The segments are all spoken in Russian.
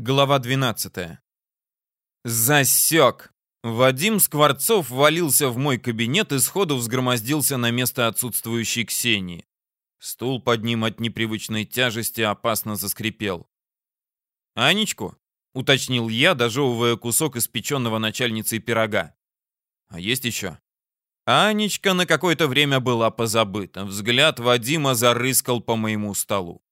Глава 12. Засек. Вадим Скворцов валился в мой кабинет и сходу взгромоздился на место отсутствующей Ксении. Стул под ним от непривычной тяжести опасно заскрипел. «Анечку?» — уточнил я, дожевывая кусок испеченного начальницей пирога. «А есть еще?» Анечка на какое-то время была позабыта. Взгляд Вадима зарыскал по моему столу.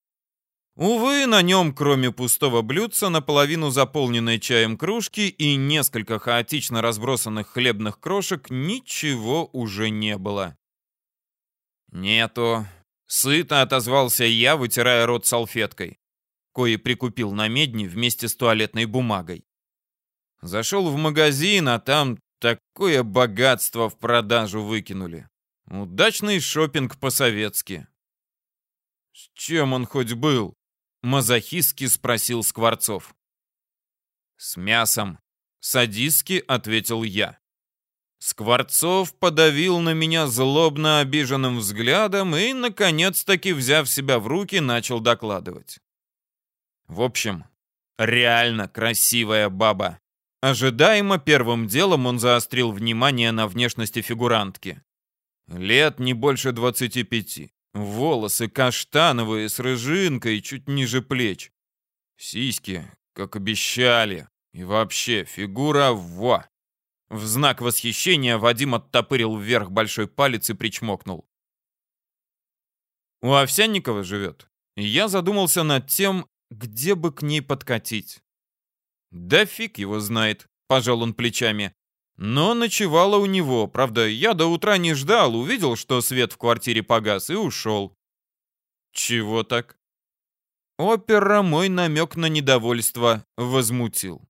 Увы, на нем, кроме пустого блюдца, наполовину заполненной чаем кружки и несколько хаотично разбросанных хлебных крошек, ничего уже не было. «Нету», — сыто отозвался я, вытирая рот салфеткой, кое прикупил на медне вместе с туалетной бумагой. Зашел в магазин, а там такое богатство в продажу выкинули. Удачный шопинг по-советски. С чем он хоть был? Мазохистски спросил Скворцов. «С мясом», — садистски ответил я. Скворцов подавил на меня злобно обиженным взглядом и, наконец-таки, взяв себя в руки, начал докладывать. В общем, реально красивая баба. Ожидаемо первым делом он заострил внимание на внешности фигурантки. Лет не больше двадцати пяти. Волосы каштановые, с рыжинкой, чуть ниже плеч. Сиськи, как обещали. И вообще, фигура во. В знак восхищения Вадим оттопырил вверх большой палец и причмокнул. У Овсянникова живет. И я задумался над тем, где бы к ней подкатить. Да фиг его знает, пожал он плечами. Но ночевала у него. Правда, я до утра не ждал, увидел, что свет в квартире погас и ушел. Чего так? Опера мой намек на недовольство возмутил.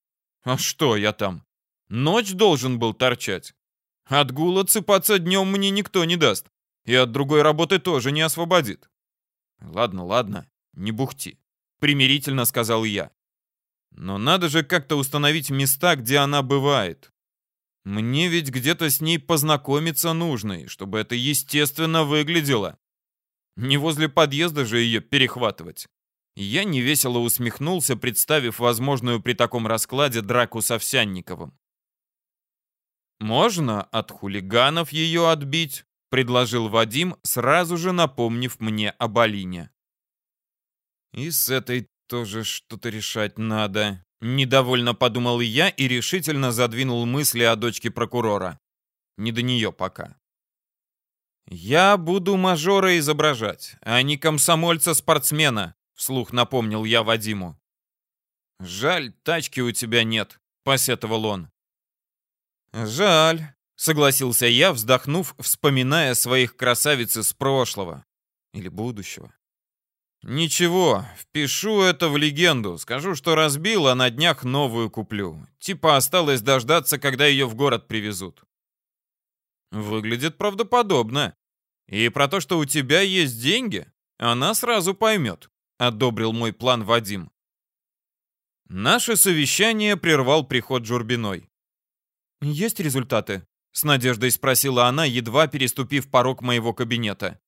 А что я там? Ночь должен был торчать. От гула цепаться днем мне никто не даст. И от другой работы тоже не освободит. Ладно, ладно, не бухти. Примирительно сказал я. Но надо же как-то установить места, где она бывает. Мне ведь где-то с ней познакомиться нужно, чтобы это естественно выглядело. Не возле подъезда же ее перехватывать. Я невесело усмехнулся, представив возможную при таком раскладе драку с Овсянниковым. «Можно от хулиганов ее отбить», — предложил Вадим, сразу же напомнив мне об Алине. «И с этой тоже что-то решать надо», Недовольно подумал я и решительно задвинул мысли о дочке прокурора. Не до нее пока. «Я буду мажора изображать, а не комсомольца-спортсмена», вслух напомнил я Вадиму. «Жаль, тачки у тебя нет», — посетовал он. «Жаль», — согласился я, вздохнув, вспоминая своих красавиц из прошлого или будущего. «Ничего, впишу это в легенду. Скажу, что разбил, а на днях новую куплю. Типа осталось дождаться, когда ее в город привезут». Выглядит правдоподобно. И про то, что у тебя есть деньги, она сразу поймет, одобрил мой план Вадим. Наше совещание прервал приход Журбиной. «Есть результаты?» — с надеждой спросила она, едва переступив порог моего кабинета.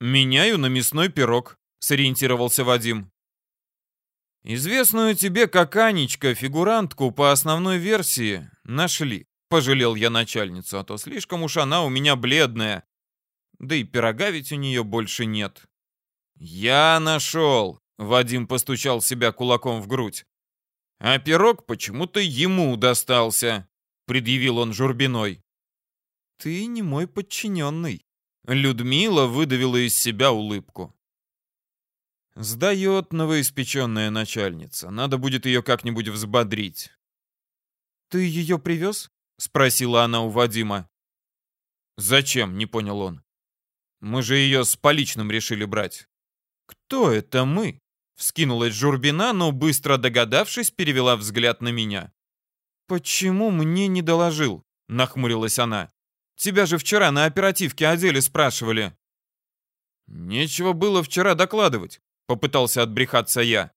«Меняю на мясной пирог», сориентировался Вадим. «Известную тебе как Анечка фигурантку по основной версии нашли», — пожалел я начальницу, а то слишком уж она у меня бледная. Да и пирога ведь у нее больше нет. «Я нашел», — Вадим постучал себя кулаком в грудь. «А пирог почему-то ему достался», — предъявил он Журбиной. «Ты не мой подчиненный», — Людмила выдавила из себя улыбку. Сдает новоиспеченная начальница. Надо будет ее как-нибудь взбодрить. «Ты ее привез?» — спросила она у Вадима. «Зачем?» — не понял он. «Мы же ее с поличным решили брать». «Кто это мы?» — вскинулась Журбина, но, быстро догадавшись, перевела взгляд на меня. «Почему мне не доложил?» — нахмурилась она. «Тебя же вчера на оперативке о деле спрашивали». «Нечего было вчера докладывать. Попытался отбрехаться я.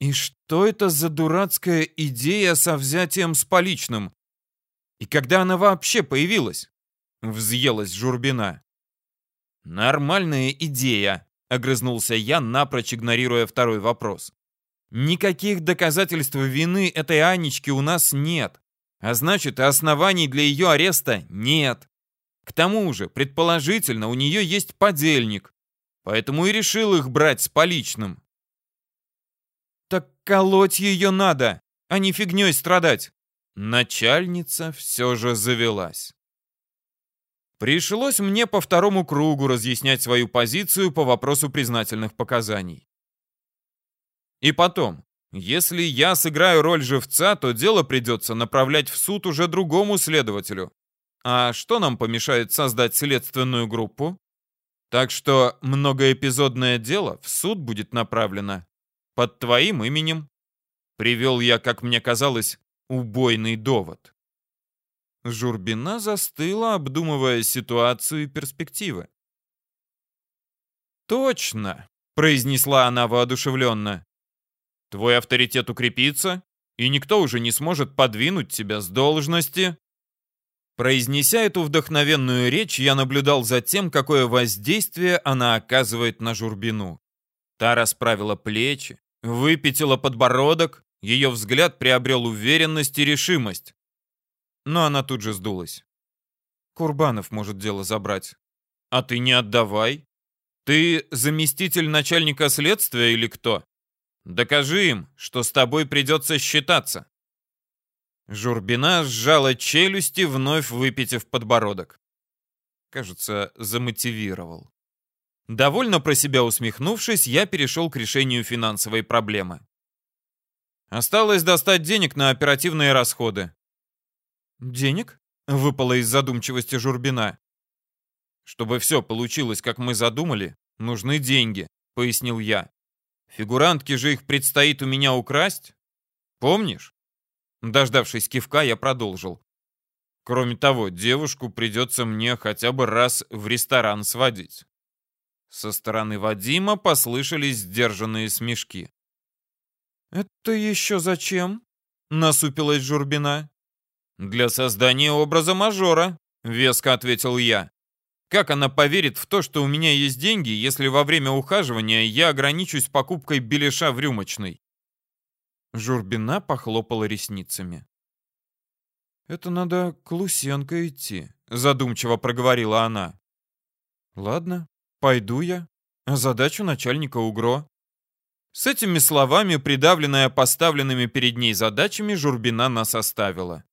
И что это за дурацкая идея со взятием с поличным? И когда она вообще появилась? Взъелась Журбина. Нормальная идея, огрызнулся я, напрочь игнорируя второй вопрос. Никаких доказательств вины этой Анечки у нас нет. А значит, оснований для ее ареста нет. К тому же, предположительно, у нее есть подельник. Поэтому и решил их брать с поличным. Так колоть ее надо, а не фигней страдать. Начальница все же завелась. Пришлось мне по второму кругу разъяснять свою позицию по вопросу признательных показаний. И потом, если я сыграю роль живца, то дело придется направлять в суд уже другому следователю. А что нам помешает создать следственную группу? Так что многоэпизодное дело в суд будет направлено под твоим именем. Привел я, как мне казалось, убойный довод. Журбина застыла, обдумывая ситуацию и перспективы. «Точно!» — произнесла она воодушевленно. Твой авторитет укрепится, и никто уже не сможет подвинуть тебя с должности. Произнеся эту вдохновенную речь, я наблюдал за тем, какое воздействие она оказывает на Журбину. Та расправила плечи, выпятила подбородок, ее взгляд приобрел уверенность и решимость. Но она тут же сдулась. Курбанов может дело забрать. А ты не отдавай. Ты заместитель начальника следствия или кто? Докажи им, что с тобой придется считаться. Журбина сжала челюсти, вновь выпитив подбородок. Кажется, замотивировал. Довольно про себя усмехнувшись, я перешел к решению финансовой проблемы. Осталось достать денег на оперативные расходы. «Денег?» — выпало из задумчивости Журбина. «Чтобы все получилось, как мы задумали, нужны деньги», — пояснил я. Фигурантке же их предстоит у меня украсть. Помнишь? Дождавшись кивка, я продолжил. Кроме того, девушку придется мне хотя бы раз в ресторан сводить. Со стороны Вадима послышались сдержанные смешки. «Это еще зачем?» — насупилась Журбина. «Для создания образа мажора», — веско ответил я. Как она поверит в то, что у меня есть деньги, если во время ухаживания я ограничусь покупкой беляша в рюмочной? Журбина похлопала ресницами. «Это надо к Лусенко идти», — задумчиво проговорила она. «Ладно, пойду я. Задачу начальника УГРО». С этими словами, придавленная поставленными перед ней задачами, Журбина нас оставила.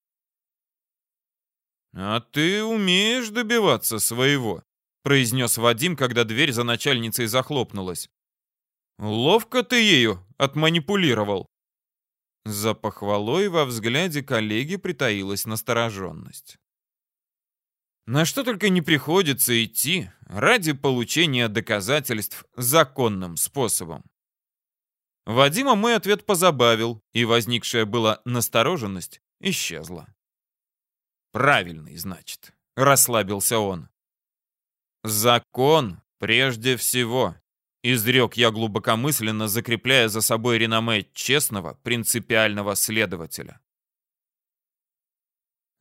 «А ты умеешь добиваться своего», — произнес Вадим, когда дверь за начальницей захлопнулась. «Ловко ты ею отманипулировал». За похвалой во взгляде коллеги притаилась настороженность. На что только не приходится идти ради получения доказательств законным способом. Вадима мой ответ позабавил, и возникшая была настороженность исчезла. Правильный, значит. Расслабился он. Закон прежде всего. Изрек я глубокомысленно, закрепляя за собой реноме честного, принципиального следователя.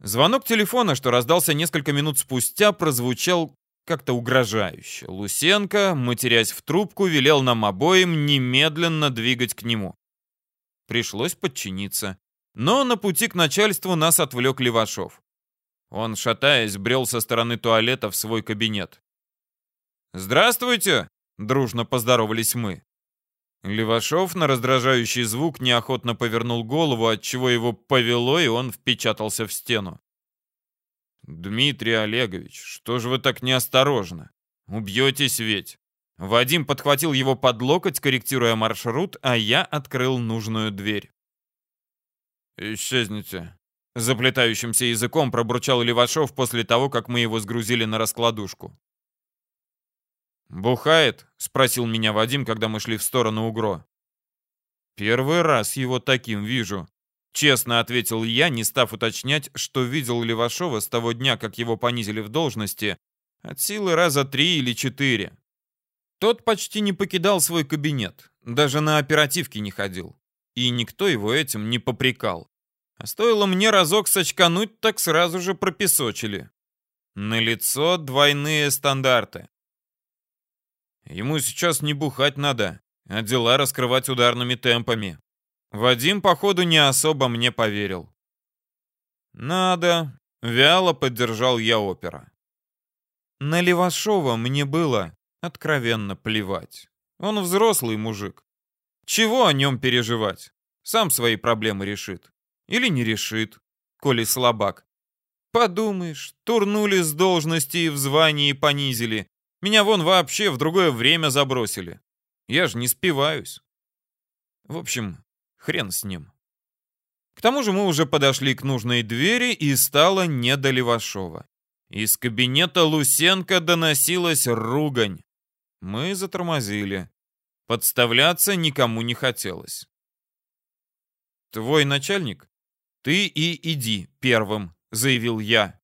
Звонок телефона, что раздался несколько минут спустя, прозвучал как-то угрожающе. Лусенко, матерясь в трубку, велел нам обоим немедленно двигать к нему. Пришлось подчиниться. Но на пути к начальству нас отвлек Левашов. Он, шатаясь, брел со стороны туалета в свой кабинет. «Здравствуйте!» — дружно поздоровались мы. Левашов на раздражающий звук неохотно повернул голову, отчего его повело, и он впечатался в стену. «Дмитрий Олегович, что же вы так неосторожно? Убьетесь ведь!» Вадим подхватил его под локоть, корректируя маршрут, а я открыл нужную дверь. «Исчезните», Заплетающимся языком пробурчал Левашов после того, как мы его сгрузили на раскладушку. «Бухает?» — спросил меня Вадим, когда мы шли в сторону Угро. «Первый раз его таким вижу», — честно ответил я, не став уточнять, что видел Левашова с того дня, как его понизили в должности, от силы раза три или четыре. Тот почти не покидал свой кабинет, даже на оперативке не ходил. И никто его этим не попрекал. А стоило мне разок сочкануть, так сразу же пропесочили. На лицо двойные стандарты. Ему сейчас не бухать надо, а дела раскрывать ударными темпами. Вадим, походу, не особо мне поверил. «Надо», — вяло поддержал я опера. На Левашова мне было откровенно плевать. Он взрослый мужик. Чего о нем переживать? Сам свои проблемы решит. Или не решит, коли слабак. Подумаешь, турнули с должности и в звании понизили. Меня вон вообще в другое время забросили. Я же не спиваюсь. В общем, хрен с ним. К тому же мы уже подошли к нужной двери и стало не до Левашова. Из кабинета Лусенко доносилась ругань. Мы затормозили. Подставляться никому не хотелось. «Твой начальник? Ты и иди первым», — заявил я.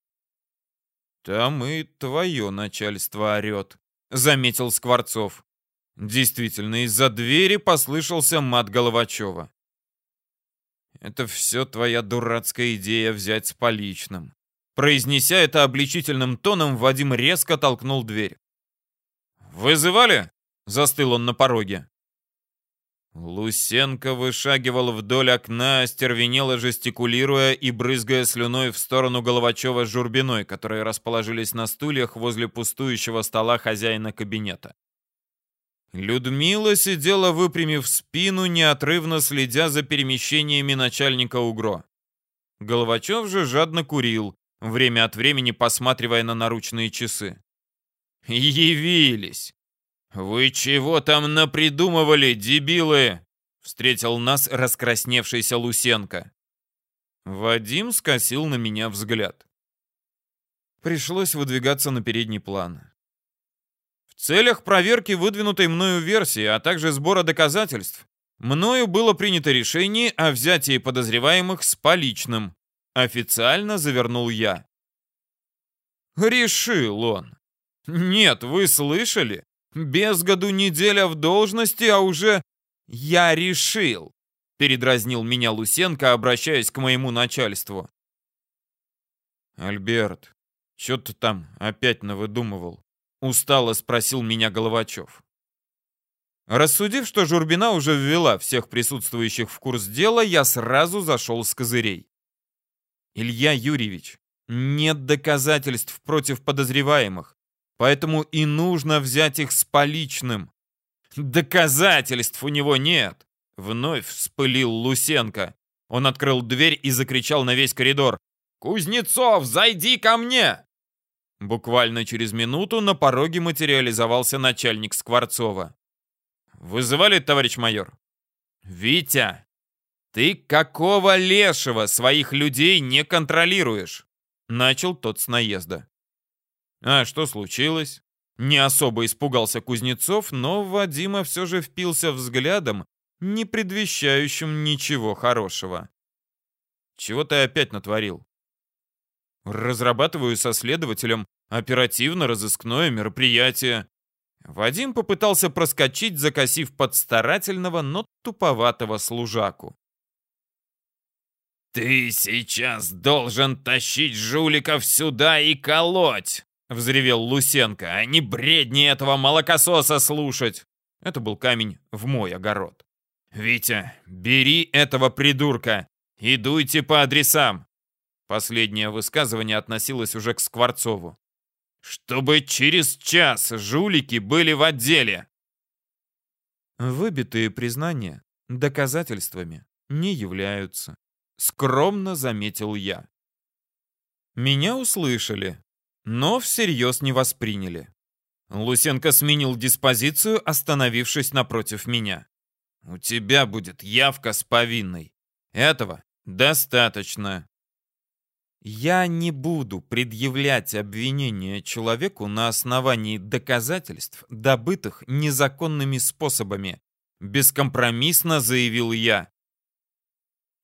«Там и твое начальство орет», — заметил Скворцов. Действительно, из-за двери послышался мат Головачева. «Это все твоя дурацкая идея взять с поличным». Произнеся это обличительным тоном, Вадим резко толкнул дверь. «Вызывали?» — застыл он на пороге. Лусенко вышагивал вдоль окна, остервенело жестикулируя и брызгая слюной в сторону Головачева с Журбиной, которые расположились на стульях возле пустующего стола хозяина кабинета. Людмила сидела, выпрямив спину, неотрывно следя за перемещениями начальника УГРО. Головачев же жадно курил, время от времени посматривая на наручные часы. «Явились! Вы чего там напридумывали, дебилы?» Встретил нас раскрасневшийся Лусенко. Вадим скосил на меня взгляд. Пришлось выдвигаться на передний план. В целях проверки выдвинутой мною версии, а также сбора доказательств, мною было принято решение о взятии подозреваемых с поличным. Официально завернул я. Решил он. Нет, вы слышали? Без году неделя в должности, а уже я решил. Передразнил меня Лусенко, обращаясь к моему начальству. Альберт, что ты там опять навыдумывал? Устало спросил меня Головачев. Рассудив, что Журбина уже ввела всех присутствующих в курс дела, я сразу зашел с козырей. Илья Юрьевич, нет доказательств против подозреваемых, поэтому и нужно взять их с поличным. Доказательств у него нет, вновь вспылил Лусенко. Он открыл дверь и закричал на весь коридор. «Кузнецов, зайди ко мне!» Буквально через минуту на пороге материализовался начальник Скворцова. «Вызывали, товарищ майор?» «Витя, «Ты какого лешего своих людей не контролируешь?» Начал тот с наезда. «А что случилось?» Не особо испугался Кузнецов, но Вадима все же впился взглядом, не предвещающим ничего хорошего. «Чего ты опять натворил?» «Разрабатываю со следователем оперативно-розыскное мероприятие». Вадим попытался проскочить, закосив под старательного, но туповатого служаку. «Ты сейчас должен тащить жуликов сюда и колоть!» — взревел Лусенко, «а не бредни этого молокососа слушать!» Это был камень в мой огород. «Витя, бери этого придурка и дуйте по адресам!» Последнее высказывание относилось уже к Скворцову. «Чтобы через час жулики были в отделе!» Выбитые признания доказательствами не являются. Скромно заметил я. Меня услышали, но всерьез не восприняли. Лусенко сменил диспозицию, остановившись напротив меня. «У тебя будет явка с повинной. Этого достаточно». Я не буду предъявлять обвинения человеку на основании доказательств, добытых незаконными способами, бескомпромиссно заявил я.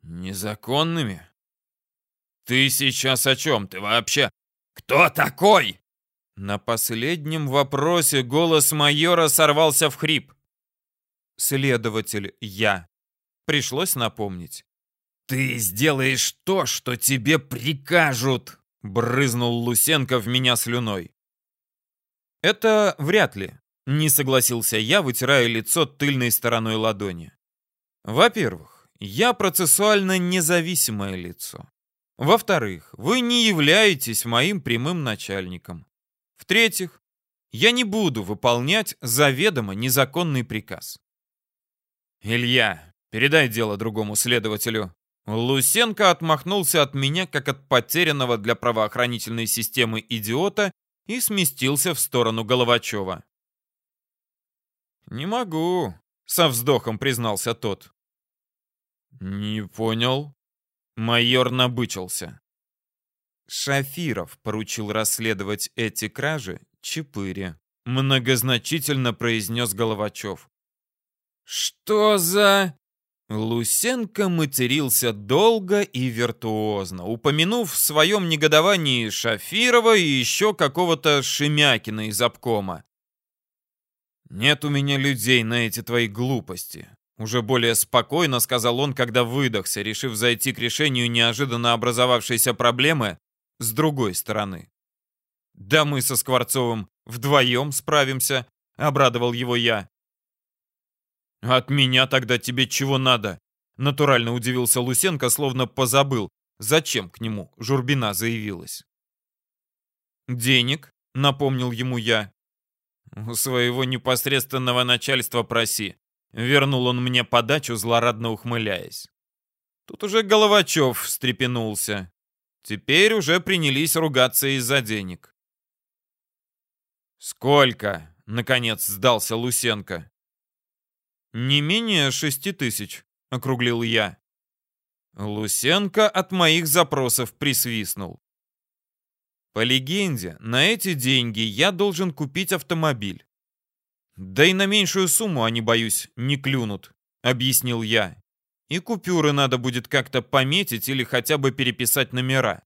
Незаконными? Ты сейчас о чем? Ты вообще... Кто такой? На последнем вопросе голос майора сорвался в хрип. Следователь я. Пришлось напомнить. «Ты сделаешь то, что тебе прикажут!» Брызнул Лусенко в меня слюной. «Это вряд ли», Не согласился я, вытирая лицо тыльной стороной ладони. Во-первых, я процессуально независимое лицо. Во-вторых, вы не являетесь моим прямым начальником. В-третьих, я не буду выполнять заведомо незаконный приказ. Илья, передай дело другому следователю. Лусенко отмахнулся от меня, как от потерянного для правоохранительной системы идиота, и сместился в сторону Головачева. «Не могу», — со вздохом признался тот. «Не понял». Майор набычился. Шафиров поручил расследовать эти кражи Чепыре. Многозначительно произнес Головачев. «Что за...» Лусенко матерился долго и виртуозно, упомянув в своем негодовании Шафирова и еще какого-то Шемякина из обкома. «Нет у меня людей на эти твои глупости», — уже более спокойно сказал он, когда выдохся, решив зайти к решению неожиданно образовавшейся проблемы с другой стороны. «Да мы со Скворцовым вдвоем справимся», — обрадовал его я. «От меня тогда тебе чего надо?» Натурально удивился Лусенко, словно позабыл, зачем к нему Журбина заявилась. «Денег?» — напомнил ему я. «У своего непосредственного начальства проси». Вернул он мне подачу, злорадно ухмыляясь. Тут уже Головачев встрепенулся. Теперь уже принялись ругаться из-за денег. «Сколько?» — наконец сдался Лусенко. «Не менее шести тысяч», — округлил я. Лусенко от моих запросов присвистнул. По легенде, на эти деньги я должен купить автомобиль. Да и на меньшую сумму они, боюсь, не клюнут, объяснил я. И купюры надо будет как-то пометить или хотя бы переписать номера.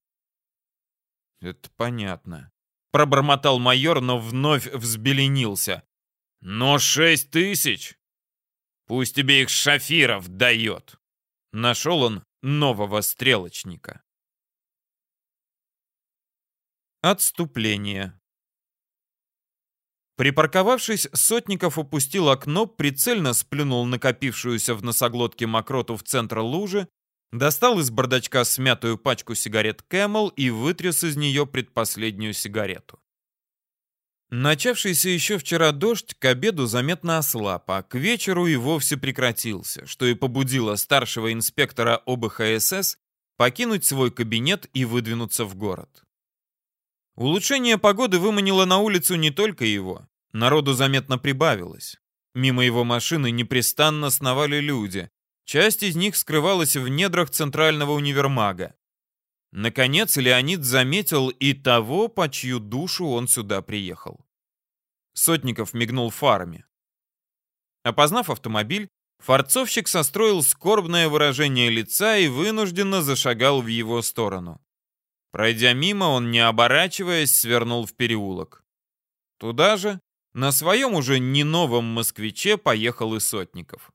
Это понятно. Пробормотал майор, но вновь взбеленился. Но шесть тысяч! Пусть тебе их Шафиров дает. Нашел он нового стрелочника. Отступление. Припарковавшись, Сотников опустил окно, прицельно сплюнул накопившуюся в носоглотке мокроту в центр лужи, достал из бардачка смятую пачку сигарет Camel и вытряс из нее предпоследнюю сигарету. Начавшийся еще вчера дождь к обеду заметно ослаб, а к вечеру и вовсе прекратился, что и побудило старшего инспектора ОБХСС покинуть свой кабинет и выдвинуться в город. Улучшение погоды выманило на улицу не только его. Народу заметно прибавилось. Мимо его машины непрестанно сновали люди. Часть из них скрывалась в недрах центрального универмага. Наконец Леонид заметил и того, по чью душу он сюда приехал. Сотников мигнул фарами. Опознав автомобиль, форцовщик состроил скорбное выражение лица и вынужденно зашагал в его сторону. Пройдя мимо, он, не оборачиваясь, свернул в переулок. Туда же, на своем уже не новом москвиче, поехал и Сотников.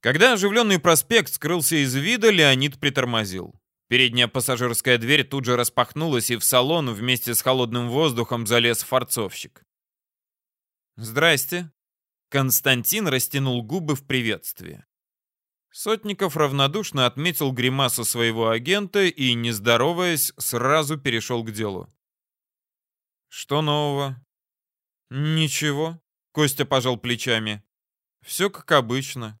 Когда оживленный проспект скрылся из вида, Леонид притормозил. Передняя пассажирская дверь тут же распахнулась, и в салон вместе с холодным воздухом залез форцовщик. «Здрасте». Константин растянул губы в приветствии. Сотников равнодушно отметил гримасу своего агента и, не здороваясь, сразу перешел к делу. «Что нового?» «Ничего», — Костя пожал плечами. «Все как обычно.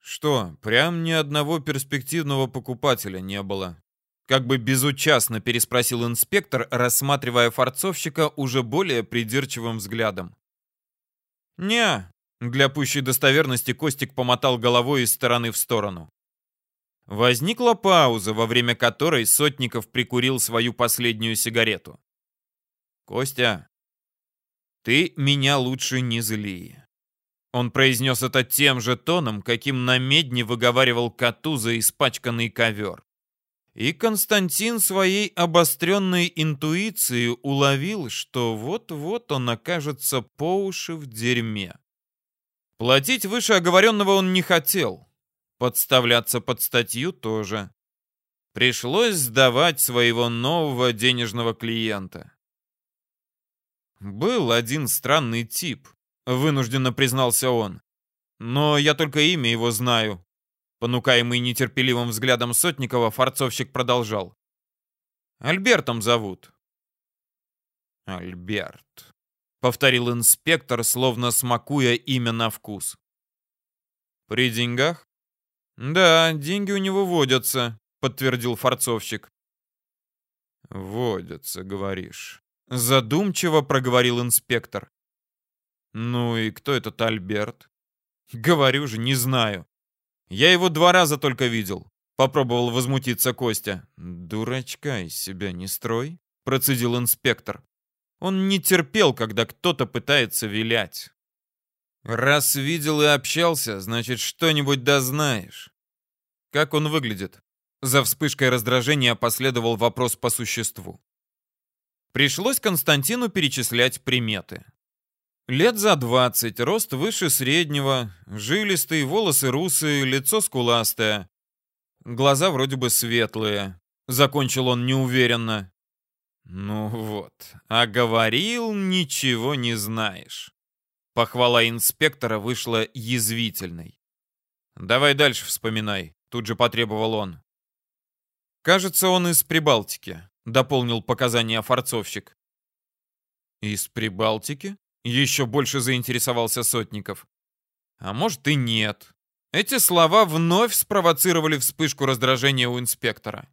Что, прям ни одного перспективного покупателя не было? Как бы безучастно переспросил инспектор, рассматривая форцовщика уже более придирчивым взглядом. «Не», — для пущей достоверности Костик помотал головой из стороны в сторону. Возникла пауза, во время которой Сотников прикурил свою последнюю сигарету. «Костя, ты меня лучше не зли. Он произнес это тем же тоном, каким на медне выговаривал коту за испачканный ковер. И Константин своей обостренной интуицией уловил, что вот-вот он окажется по уши в дерьме. Платить выше оговоренного он не хотел. Подставляться под статью тоже. Пришлось сдавать своего нового денежного клиента. Был один странный тип, вынужденно признался он. Но я только имя его знаю. Понукаемый нетерпеливым взглядом Сотникова, форцовщик продолжал. Альбертом зовут. Альберт, повторил инспектор, словно смакуя имя на вкус. При деньгах? Да, деньги у него водятся, подтвердил форцовщик. Водятся, говоришь. Задумчиво проговорил инспектор. Ну и кто этот Альберт? Говорю же, не знаю. Я его два раза только видел. Попробовал возмутиться Костя. Дурачка из себя не строй, процедил инспектор. Он не терпел, когда кто-то пытается вилять. Раз видел и общался, значит, что-нибудь дознаешь. Как он выглядит? За вспышкой раздражения последовал вопрос по существу. Пришлось Константину перечислять приметы. Лет за двадцать, рост выше среднего, жилистый, волосы русые, лицо скуластое. Глаза вроде бы светлые. Закончил он неуверенно. Ну вот, а говорил, ничего не знаешь. Похвала инспектора вышла язвительной. Давай дальше вспоминай, тут же потребовал он. Кажется, он из Прибалтики. — дополнил показания форцовщик. «Из Прибалтики?» — еще больше заинтересовался Сотников. «А может и нет». Эти слова вновь спровоцировали вспышку раздражения у инспектора.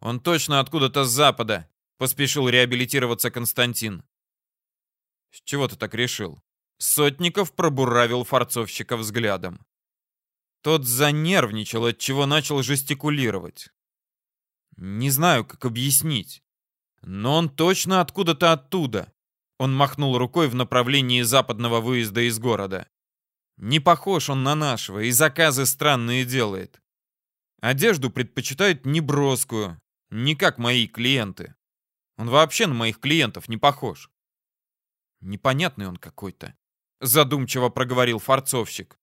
«Он точно откуда-то с запада», — поспешил реабилитироваться Константин. «С чего ты так решил?» Сотников пробуравил форцовщика взглядом. Тот занервничал, отчего начал жестикулировать. Не знаю, как объяснить. Но он точно откуда-то оттуда. Он махнул рукой в направлении западного выезда из города. Не похож он на нашего и заказы странные делает. Одежду предпочитает неброскую, не как мои клиенты. Он вообще на моих клиентов не похож. Непонятный он какой-то, задумчиво проговорил форцовщик.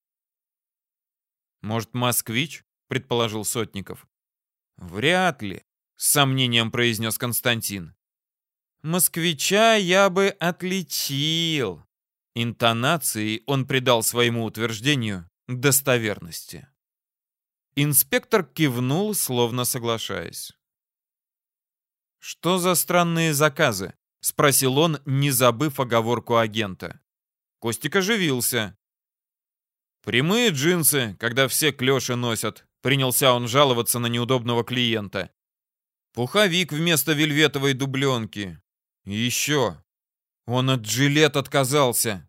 Может, москвич? предположил Сотников. Вряд ли, с сомнением произнес Константин. Москвича я бы отличил. Интонацией он придал своему утверждению достоверности. Инспектор кивнул, словно соглашаясь. «Что за странные заказы?» — спросил он, не забыв оговорку агента. Костик оживился. «Прямые джинсы, когда все клёши носят», Принялся он жаловаться на неудобного клиента. Пуховик вместо вельветовой дубленки. Еще. Он от жилет отказался.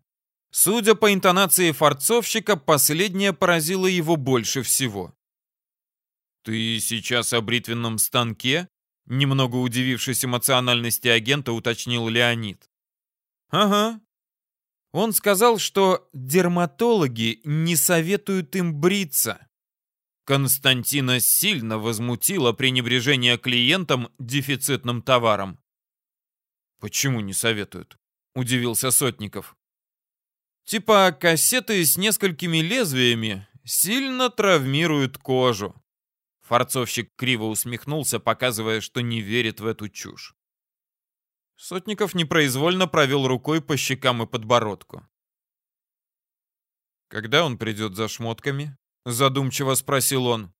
Судя по интонации форцовщика, последнее поразило его больше всего. «Ты сейчас о бритвенном станке?» Немного удивившись эмоциональности агента, уточнил Леонид. «Ага». Он сказал, что дерматологи не советуют им бриться. Константина сильно возмутило пренебрежение клиентам дефицитным товаром. «Почему не советуют?» — удивился Сотников. «Типа кассеты с несколькими лезвиями сильно травмируют кожу». Форцовщик криво усмехнулся, показывая, что не верит в эту чушь. Сотников непроизвольно провел рукой по щекам и подбородку. «Когда он придет за шмотками?» Задумчиво спросил он.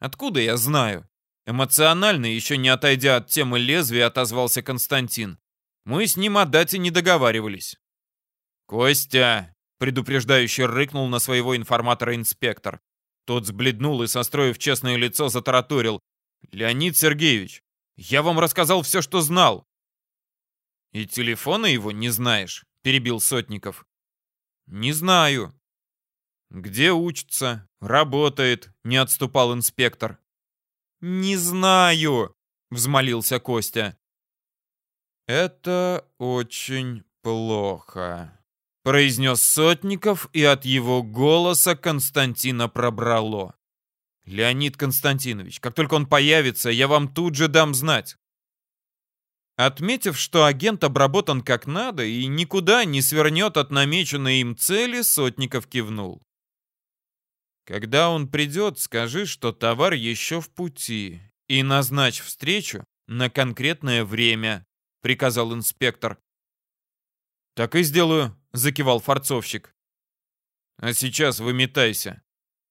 Откуда я знаю? Эмоционально, еще не отойдя от темы лезвия, отозвался Константин. Мы с ним о дате не договаривались. Костя, предупреждающе рыкнул на своего информатора инспектор. Тот сбледнул и, состроив честное лицо, затараторил. «Леонид Сергеевич, я вам рассказал все, что знал». «И телефона его не знаешь?» — перебил Сотников. «Не знаю. «Где учится? Работает?» — не отступал инспектор. «Не знаю», — взмолился Костя. «Это очень плохо», — произнес Сотников, и от его голоса Константина пробрало. «Леонид Константинович, как только он появится, я вам тут же дам знать». Отметив, что агент обработан как надо и никуда не свернет от намеченной им цели, Сотников кивнул. Когда он придет, скажи, что товар еще в пути, и назначь встречу на конкретное время, приказал инспектор. Так и сделаю, закивал форцовщик. А сейчас выметайся.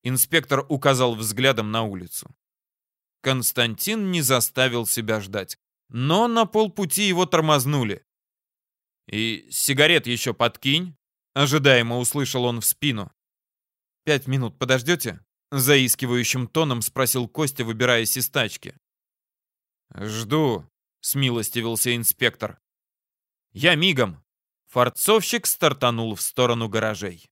Инспектор указал взглядом на улицу. Константин не заставил себя ждать, но на полпути его тормознули. «И сигарет еще подкинь», — ожидаемо услышал он в спину. «Пять минут подождете?» — заискивающим тоном спросил Костя, выбираясь из тачки. «Жду», — смилостивился инспектор. «Я мигом». Форцовщик стартанул в сторону гаражей.